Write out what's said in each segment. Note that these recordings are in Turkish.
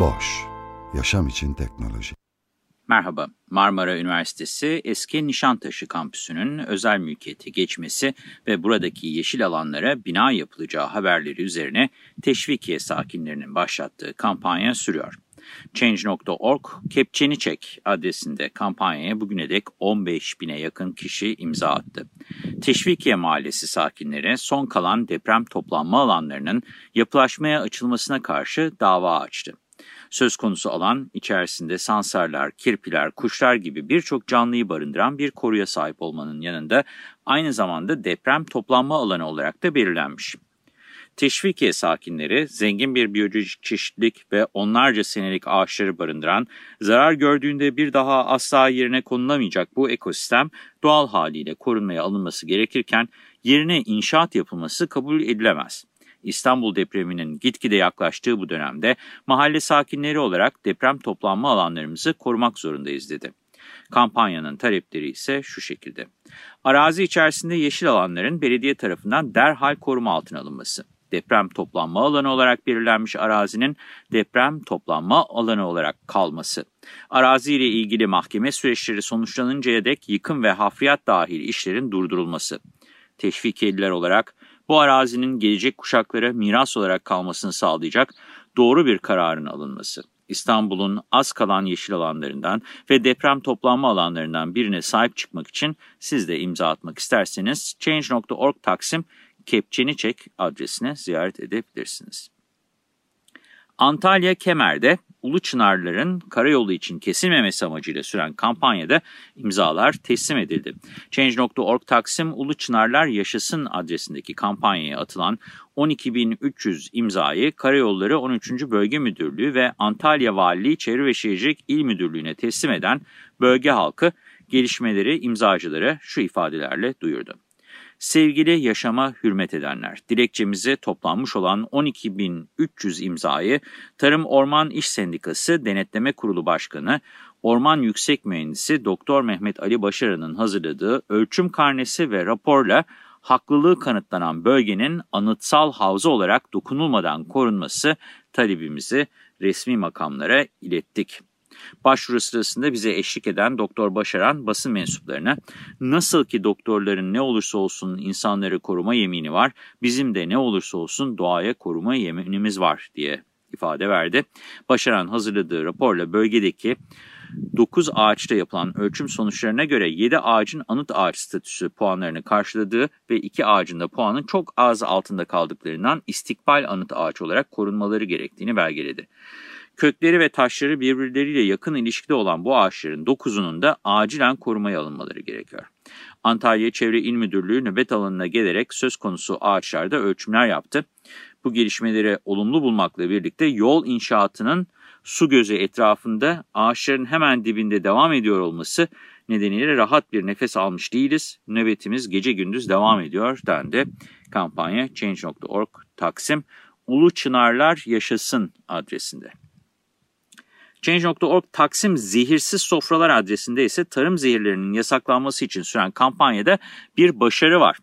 Boş, yaşam için teknoloji. Merhaba, Marmara Üniversitesi eski Nişantaşı kampüsünün özel mülkiyete geçmesi ve buradaki yeşil alanlara bina yapılacağı haberleri üzerine Teşvikiye sakinlerinin başlattığı kampanya sürüyor. Change.org Kepçeni Çek adresinde kampanyaya bugüne dek 15 bine yakın kişi imza attı. Teşvikiye Mahallesi sakinleri son kalan deprem toplanma alanlarının yapılaşmaya açılmasına karşı dava açtı. Söz konusu alan içerisinde sansarlar, kirpiler, kuşlar gibi birçok canlıyı barındıran bir koruya sahip olmanın yanında aynı zamanda deprem toplanma alanı olarak da belirlenmiş. Teşvikiye sakinleri zengin bir biyolojik çeşitlilik ve onlarca senelik ağaçları barındıran, zarar gördüğünde bir daha asla yerine konulamayacak bu ekosistem doğal haliyle korunmaya alınması gerekirken yerine inşaat yapılması kabul edilemez. İstanbul depreminin gitgide yaklaştığı bu dönemde mahalle sakinleri olarak deprem toplanma alanlarımızı korumak zorundayız dedi. Kampanyanın talepleri ise şu şekilde. Arazi içerisinde yeşil alanların belediye tarafından derhal koruma altına alınması. Deprem toplanma alanı olarak belirlenmiş arazinin deprem toplanma alanı olarak kalması. Arazi ile ilgili mahkeme süreçleri sonuçlanıncaya dek yıkım ve hafriyat dahil işlerin durdurulması. Teşvikiyeliler olarak bu arazinin gelecek kuşaklara miras olarak kalmasını sağlayacak doğru bir kararın alınması. İstanbul'un az kalan yeşil alanlarından ve deprem toplanma alanlarından birine sahip çıkmak için siz de imza atmak isterseniz Change.org Taksim Kepçeni Çek adresine ziyaret edebilirsiniz. Antalya Kemer'de Ulu Çınarların karayolu için kesilmemesi amacıyla süren kampanyada imzalar teslim edildi. Change.org Taksim Ulu Çınarlar Yaşasın adresindeki kampanyaya atılan 12.300 imzayı Karayolları 13. Bölge Müdürlüğü ve Antalya Valiliği Çevre ve Şehircilik İl Müdürlüğü'ne teslim eden bölge halkı gelişmeleri imzacılara şu ifadelerle duyurdu. Sevgili yaşama hürmet edenler, dilekçemizi toplanmış olan 12.300 imzayı Tarım Orman İş Sendikası Denetleme Kurulu Başkanı, Orman Yüksek Mühendisi Doktor Mehmet Ali Başaran'ın hazırladığı ölçüm karnesi ve raporla haklılığı kanıtlanan bölgenin anıtsal havza olarak dokunulmadan korunması talebimizi resmi makamlara ilettik. Başvuru sırasında bize eşlik eden Doktor Başaran basın mensuplarına nasıl ki doktorların ne olursa olsun insanları koruma yemini var, bizim de ne olursa olsun doğaya koruma yeminimiz var diye ifade verdi. Başaran hazırladığı raporla bölgedeki 9 ağaçta yapılan ölçüm sonuçlarına göre 7 ağacın anıt ağaç statüsü puanlarını karşıladığı ve 2 ağacın da puanın çok az altında kaldıklarından istikbal anıt ağaç olarak korunmaları gerektiğini belgeledi. Kökleri ve taşları birbirleriyle yakın ilişkide olan bu ağaçların dokuzunun da acilen korumaya alınmaları gerekiyor. Antalya Çevre İl Müdürlüğü nöbet alanına gelerek söz konusu ağaçlarda ölçümler yaptı. Bu gelişmeleri olumlu bulmakla birlikte yol inşaatının su gözü etrafında ağaçların hemen dibinde devam ediyor olması nedeniyle rahat bir nefes almış değiliz. Nöbetimiz gece gündüz devam ediyor dendi. Kampanya Change.org Taksim Ulu Çınarlar Yaşasın adresinde. Change.org Taksim Zehirsiz Sofralar adresinde ise tarım zehirlerinin yasaklanması için süren kampanyada bir başarı var.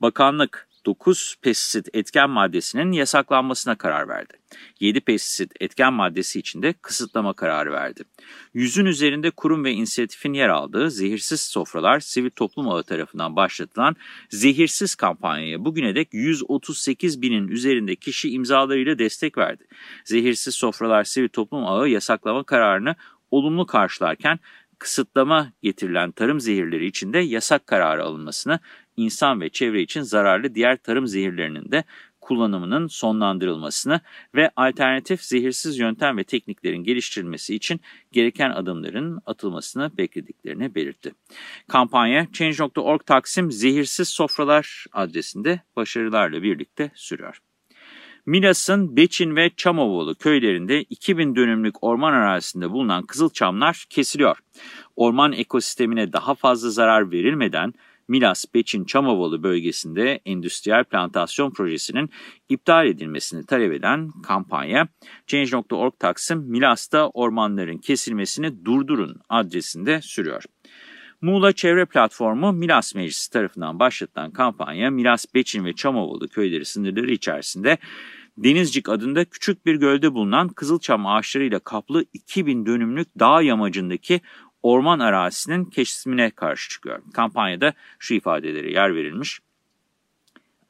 Bakanlık 9 pestisit etken maddesinin yasaklanmasına karar verdi. 7 pestisit etken maddesi için de kısıtlama kararı verdi. Yüzün üzerinde kurum ve inisiyatifin yer aldığı Zehirsiz Sofralar Sivil Toplum Ağı tarafından başlatılan Zehirsiz kampanyaya bugüne dek 138 binin üzerinde kişi imzalarıyla destek verdi. Zehirsiz Sofralar Sivil Toplum Ağı yasaklama kararını olumlu karşılarken kısıtlama getirilen tarım zehirleri için de yasak kararı alınmasını insan ve çevre için zararlı diğer tarım zehirlerinin de kullanımının sonlandırılmasını ve alternatif zehirsiz yöntem ve tekniklerin geliştirilmesi için gereken adımların atılmasını beklediklerini belirtti. Kampanya Change.org Taksim Zehirsiz Sofralar adresinde başarılarla birlikte sürüyor. Milas'ın Beçin ve Çamovalı köylerinde 2000 dönümlük orman arazisinde bulunan kızılçamlar kesiliyor. Orman ekosistemine daha fazla zarar verilmeden Milas Beçin Çamovalı bölgesinde endüstriyel plantasyon projesinin iptal edilmesini talep eden kampanya Change.org Taksim Milas'ta ormanların kesilmesini durdurun adresinde sürüyor. Muğla Çevre Platformu Milas Meclisi tarafından başlatılan kampanya Milas, Beçin ve Çamovalı köyleri sınırları içerisinde Denizcik adında küçük bir gölde bulunan kızılçam ağaçlarıyla kaplı 2000 dönümlük dağ yamacındaki orman arazisinin kesimine karşı çıkıyor. Kampanyada şu ifadeleri yer verilmiş.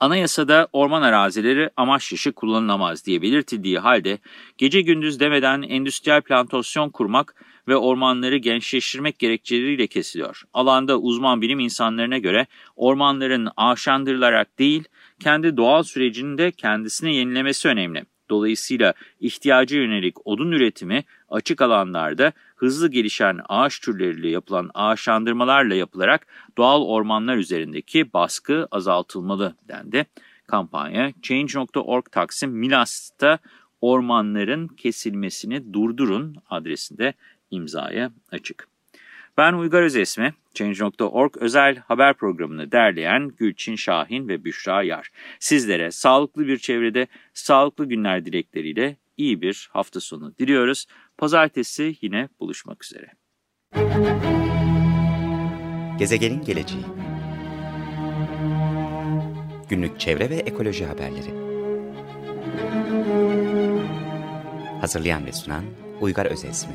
Anayasada orman arazileri amaç dışı kullanılamaz diye belirtildiği halde gece gündüz demeden endüstriyel plantasyon kurmak ve ormanları gençleştirmek gerekçeleriyle kesiliyor. Alanda uzman bilim insanlarına göre ormanların ağaçlandırılarak değil, kendi doğal sürecini de kendisine yenilemesi önemli. Dolayısıyla ihtiyaca yönelik odun üretimi açık alanlarda hızlı gelişen ağaç türleriyle yapılan ağaçlandırmalarla yapılarak doğal ormanlar üzerindeki baskı azaltılmalı dendi. Kampanya Change.org Taksim Milas'ta ormanların kesilmesini durdurun adresinde imzaya açık. Ben Uygar Özesmi, Change.org özel haber programını derleyen Gülçin Şahin ve Büşra Yar. Sizlere sağlıklı bir çevrede, sağlıklı günler dilekleriyle iyi bir hafta sonu diliyoruz. Pazartesi yine buluşmak üzere. Gezegenin geleceği Günlük çevre ve ekoloji haberleri Hazırlayan ve sunan Uygar Özesmi